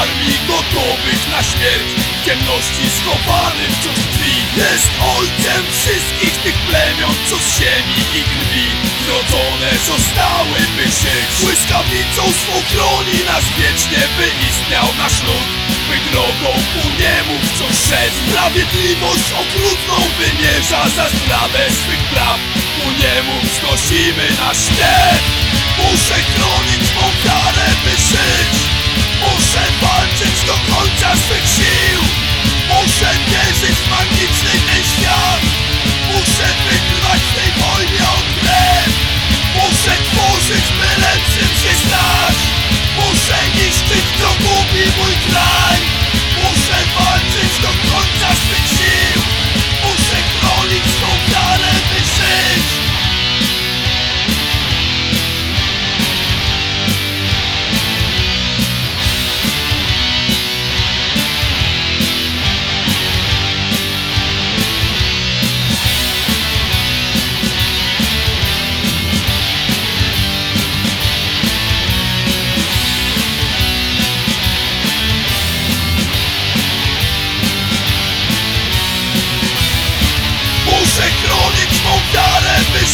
armii gotowych na śmierć. W ciemności schowany wciąż tkwi Jest ojcem wszystkich tych plemion, co z ziemi i krwi. Zrodzone zostały by żyć. Błyskawicą swą chroni nas wiecznie By istniał nasz lud. By drogą ku niemu wciąż szedł. Sprawiedliwość okrutną wymierza za sprawę swych praw. Ku niemu wznosimy nasz śpiew Muszę chronić mą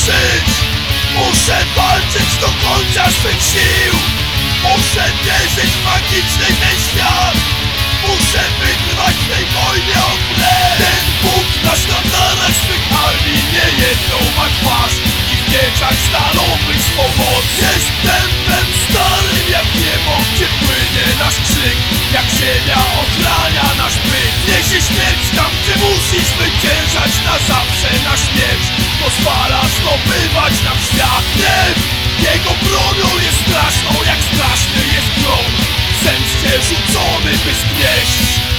żyć Muszę walczyć do końca swych sił! Muszę wierzyć w magiczny ten świat! Muszę wygrać w tej wojnie o Christmas gifts